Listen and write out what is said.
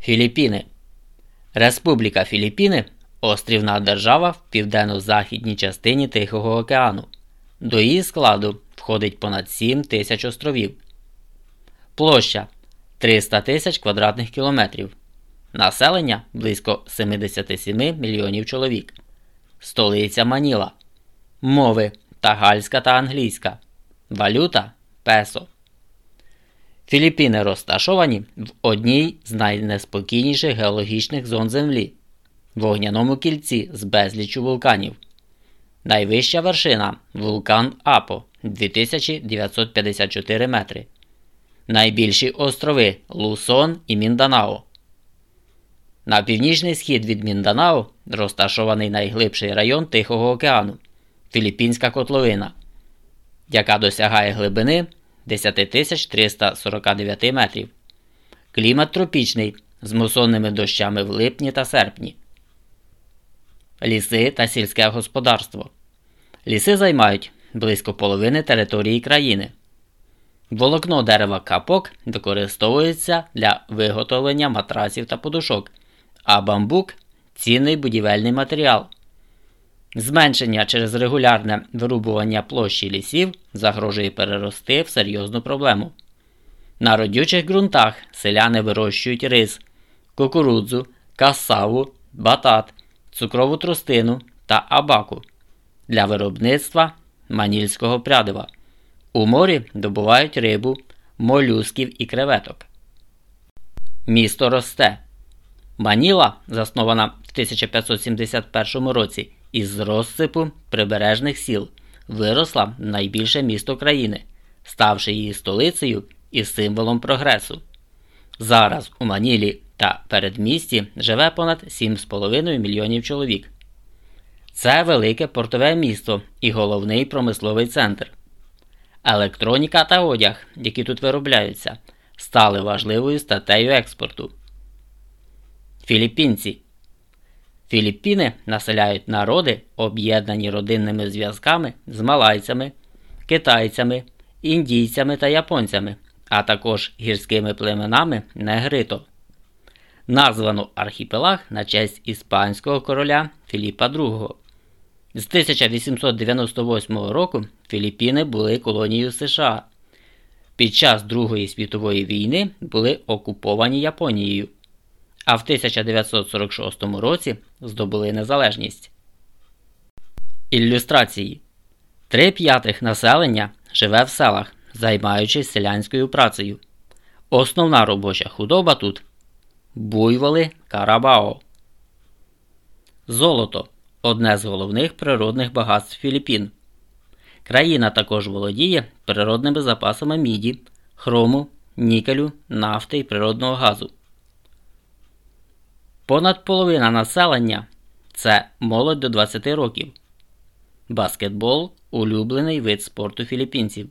Філіппіни. Республіка Філіппіни острівна держава в південно-західній частині Тихого океану. До її складу входить понад 7 тисяч островів. Площа 300 тисяч квадратних кілометрів. Населення близько 77 мільйонів чоловік. Столиця Маніла. Мови тагальська та англійська. Валюта песо. Філіппіни розташовані в одній з найнеспокійніших геологічних зон Землі вогняному кільці з безліччю вулканів. Найвища вершина вулкан Апо 2954 метри. Найбільші острови Лусон і Мінданао. На північний схід від Мінданао розташований найглибший район Тихого океану Філіппінська котловина, яка досягає глибини 10349 метрів. Клімат тропічний з мусонними дощами в липні та серпні. Ліси та сільське господарство. Ліси займають близько половини території країни. Волокно дерева капок використовується для виготовлення матрасів та подушок, а бамбук цінний будівельний матеріал. Зменшення через регулярне вирубування площі лісів загрожує перерости в серйозну проблему. На родючих ґрунтах селяни вирощують рис, кукурудзу, касаву, батат, цукрову тростину та абаку для виробництва манільського прядива. У морі добувають рибу, молюсків і креветок. Місто росте. Маніла, заснована в 1571 році із розсипу прибережних сіл, виросла найбільше місто країни, ставши її столицею і символом прогресу. Зараз у Манілі та передмісті живе понад 7,5 мільйонів чоловік. Це велике портове місто і головний промисловий центр. Електроніка та одяг, які тут виробляються, стали важливою статтею експорту. Філіппінці Філіппіни населяють народи, об'єднані родинними зв'язками з малайцями, китайцями, індійцями та японцями, а також гірськими племенами негрито. Названо архіпелаг на честь іспанського короля Філіпа II. З 1898 року Філіппіни були колонією США. Під час Другої світової війни були окуповані Японією, а в 1946 році здобули незалежність. Ілюстрації Три п'ятих населення живе в селах, займаючись селянською працею. Основна робоча худоба тут буйволи Карабао. Золото одне з головних природних багатств Філіппін. Країна також володіє природними запасами міді, хрому, нікелю, нафти і природного газу. Понад половина населення це молодь до 20 років. Баскетбол улюблений вид спорту філіппінців.